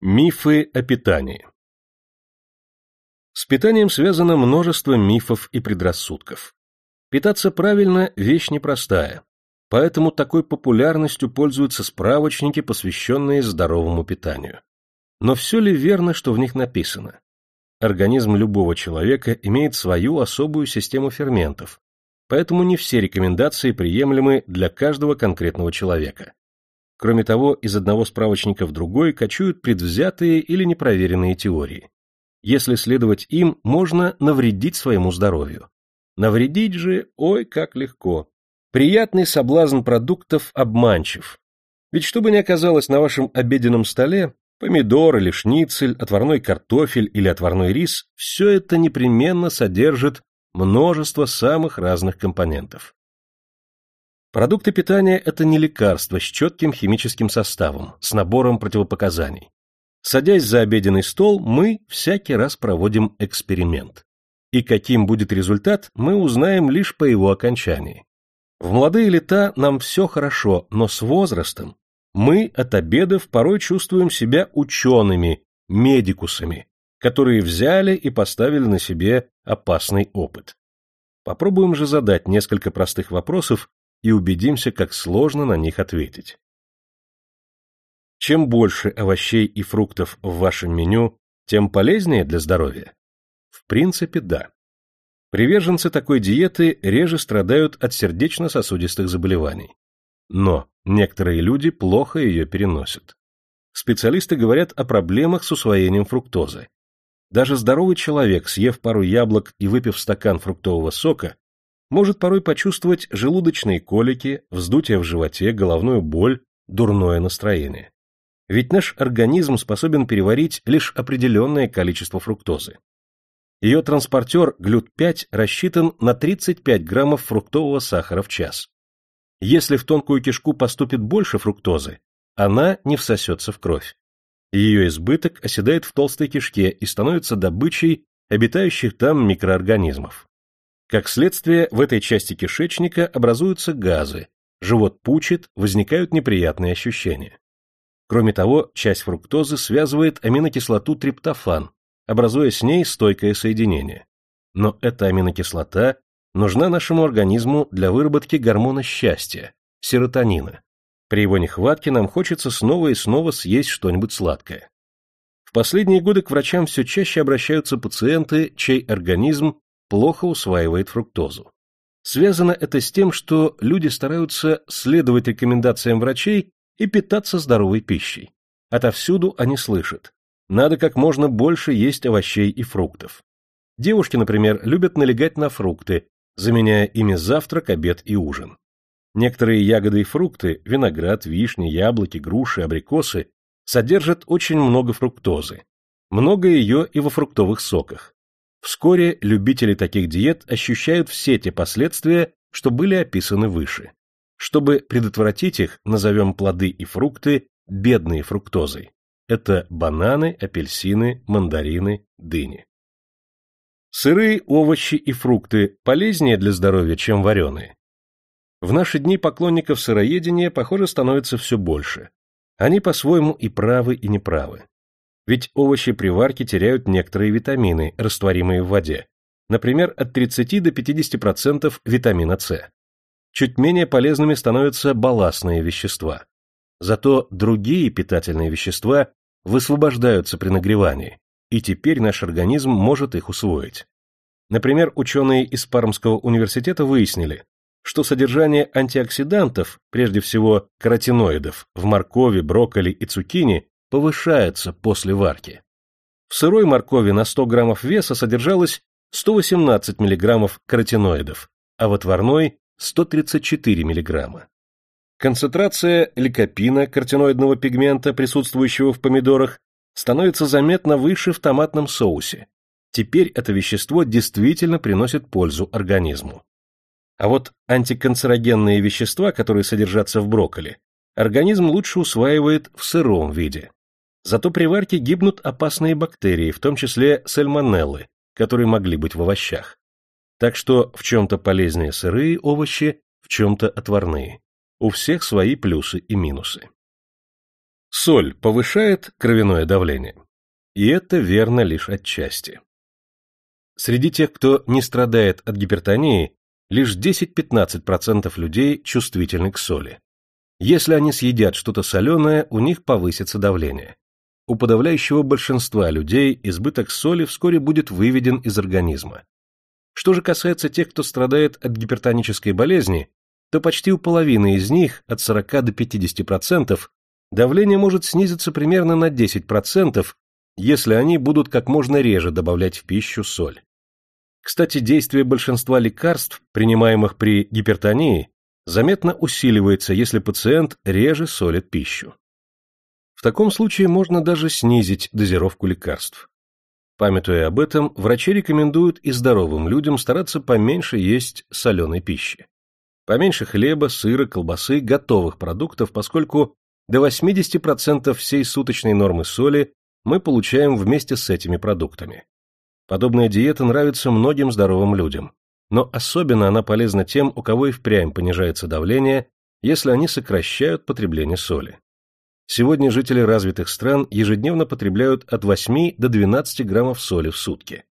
Мифы о питании С питанием связано множество мифов и предрассудков. Питаться правильно – вещь непростая, поэтому такой популярностью пользуются справочники, посвященные здоровому питанию. Но все ли верно, что в них написано? Организм любого человека имеет свою особую систему ферментов, поэтому не все рекомендации приемлемы для каждого конкретного человека. Кроме того, из одного справочника в другой кочуют предвзятые или непроверенные теории. Если следовать им, можно навредить своему здоровью. Навредить же, ой, как легко. Приятный соблазн продуктов обманчив. Ведь что бы ни оказалось на вашем обеденном столе, помидор или шницель, отварной картофель или отварной рис, все это непременно содержит множество самых разных компонентов. Продукты питания – это не лекарство с четким химическим составом, с набором противопоказаний. Садясь за обеденный стол, мы всякий раз проводим эксперимент. И каким будет результат, мы узнаем лишь по его окончании. В молодые лета нам все хорошо, но с возрастом мы от обедов порой чувствуем себя учеными, медикусами, которые взяли и поставили на себе опасный опыт. Попробуем же задать несколько простых вопросов и убедимся, как сложно на них ответить. Чем больше овощей и фруктов в вашем меню, тем полезнее для здоровья? В принципе, да. Приверженцы такой диеты реже страдают от сердечно-сосудистых заболеваний. Но некоторые люди плохо ее переносят. Специалисты говорят о проблемах с усвоением фруктозы. Даже здоровый человек, съев пару яблок и выпив стакан фруктового сока, может порой почувствовать желудочные колики, вздутие в животе, головную боль, дурное настроение. Ведь наш организм способен переварить лишь определенное количество фруктозы. Ее транспортер глют-5 рассчитан на 35 граммов фруктового сахара в час. Если в тонкую кишку поступит больше фруктозы, она не всосется в кровь. Ее избыток оседает в толстой кишке и становится добычей обитающих там микроорганизмов. Как следствие, в этой части кишечника образуются газы, живот пучит, возникают неприятные ощущения. Кроме того, часть фруктозы связывает аминокислоту триптофан, образуя с ней стойкое соединение. Но эта аминокислота нужна нашему организму для выработки гормона счастья – серотонина. При его нехватке нам хочется снова и снова съесть что-нибудь сладкое. В последние годы к врачам все чаще обращаются пациенты, чей организм плохо усваивает фруктозу. Связано это с тем, что люди стараются следовать рекомендациям врачей и питаться здоровой пищей. Отовсюду они слышат надо как можно больше есть овощей и фруктов. Девушки, например, любят налегать на фрукты, заменяя ими завтрак, обед и ужин. Некоторые ягоды и фрукты, виноград, вишни, яблоки, груши, абрикосы, содержат очень много фруктозы. Много ее и во фруктовых соках. Вскоре любители таких диет ощущают все те последствия, что были описаны выше. Чтобы предотвратить их, назовем плоды и фрукты бедные фруктозой. Это бананы, апельсины, мандарины, дыни. Сырые овощи и фрукты полезнее для здоровья, чем вареные. В наши дни поклонников сыроедения, похоже, становится все больше. Они по-своему и правы, и неправы. Ведь овощи при варке теряют некоторые витамины, растворимые в воде. Например, от 30 до 50% витамина С. Чуть менее полезными становятся балластные вещества. Зато другие питательные вещества высвобождаются при нагревании, и теперь наш организм может их усвоить. Например, ученые из Пармского университета выяснили, что содержание антиоксидантов, прежде всего каротиноидов, в моркови, брокколи и цукини повышается после варки. В сырой моркови на 100 граммов веса содержалось 118 миллиграммов каротиноидов, а в отварной – 134 миллиграмма. Концентрация ликопина, картиноидного пигмента, присутствующего в помидорах, становится заметно выше в томатном соусе. Теперь это вещество действительно приносит пользу организму. А вот антиканцерогенные вещества, которые содержатся в брокколи, организм лучше усваивает в сыром виде. Зато при варке гибнут опасные бактерии, в том числе сальмонеллы, которые могли быть в овощах. Так что в чем-то полезнее сырые овощи, в чем-то отварные. У всех свои плюсы и минусы. Соль повышает кровяное давление. И это верно лишь отчасти. Среди тех, кто не страдает от гипертонии, лишь 10-15% людей чувствительны к соли. Если они съедят что-то соленое, у них повысится давление. У подавляющего большинства людей избыток соли вскоре будет выведен из организма. Что же касается тех, кто страдает от гипертонической болезни, то почти у половины из них, от 40 до 50%, давление может снизиться примерно на 10%, если они будут как можно реже добавлять в пищу соль. Кстати, действие большинства лекарств, принимаемых при гипертонии, заметно усиливается, если пациент реже солит пищу. В таком случае можно даже снизить дозировку лекарств. Памятуя об этом, врачи рекомендуют и здоровым людям стараться поменьше есть соленой пищи. Поменьше хлеба, сыра, колбасы, готовых продуктов, поскольку до 80% всей суточной нормы соли мы получаем вместе с этими продуктами. Подобная диета нравится многим здоровым людям, но особенно она полезна тем, у кого и впрямь понижается давление, если они сокращают потребление соли. Сегодня жители развитых стран ежедневно потребляют от 8 до 12 граммов соли в сутки.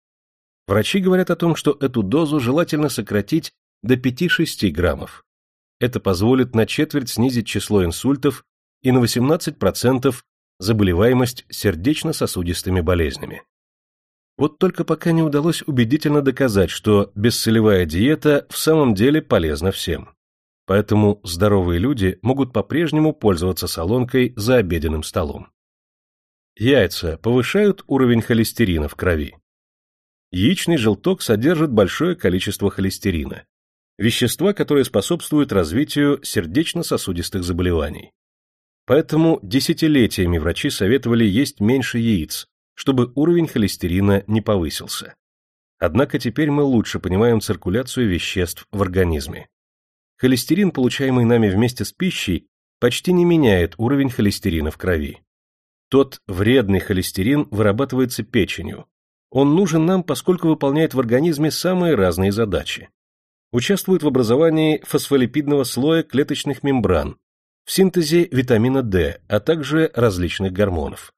Врачи говорят о том, что эту дозу желательно сократить до 5-6 граммов. Это позволит на четверть снизить число инсультов и на 18% заболеваемость сердечно-сосудистыми болезнями. Вот только пока не удалось убедительно доказать, что бессолевая диета в самом деле полезна всем. Поэтому здоровые люди могут по-прежнему пользоваться солонкой за обеденным столом. Яйца повышают уровень холестерина в крови. Яичный желток содержит большое количество холестерина, вещества, которое способствует развитию сердечно-сосудистых заболеваний. Поэтому десятилетиями врачи советовали есть меньше яиц, чтобы уровень холестерина не повысился. Однако теперь мы лучше понимаем циркуляцию веществ в организме. Холестерин, получаемый нами вместе с пищей, почти не меняет уровень холестерина в крови. Тот вредный холестерин вырабатывается печенью. Он нужен нам, поскольку выполняет в организме самые разные задачи. Участвует в образовании фосфолипидного слоя клеточных мембран, в синтезе витамина D, а также различных гормонов.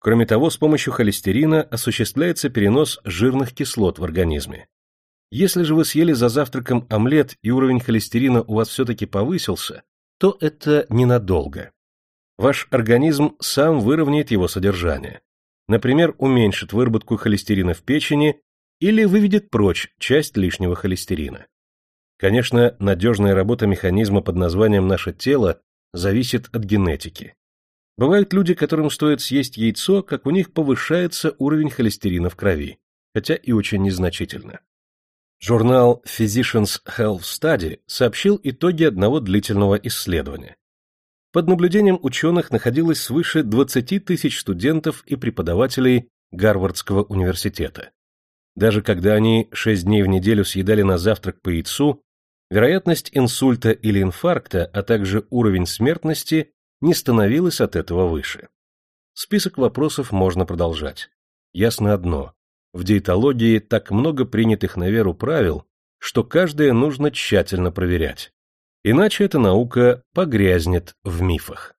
Кроме того, с помощью холестерина осуществляется перенос жирных кислот в организме. Если же вы съели за завтраком омлет и уровень холестерина у вас все-таки повысился, то это ненадолго. Ваш организм сам выровняет его содержание. Например, уменьшит выработку холестерина в печени или выведет прочь часть лишнего холестерина. Конечно, надежная работа механизма под названием «наше тело» зависит от генетики. Бывают люди, которым стоит съесть яйцо, как у них повышается уровень холестерина в крови, хотя и очень незначительно. Журнал Physicians Health Study сообщил итоги одного длительного исследования. Под наблюдением ученых находилось свыше 20 тысяч студентов и преподавателей Гарвардского университета. Даже когда они 6 дней в неделю съедали на завтрак по яйцу, вероятность инсульта или инфаркта, а также уровень смертности не становилось от этого выше. Список вопросов можно продолжать. Ясно одно. В диетологии так много принятых на веру правил, что каждое нужно тщательно проверять. Иначе эта наука погрязнет в мифах.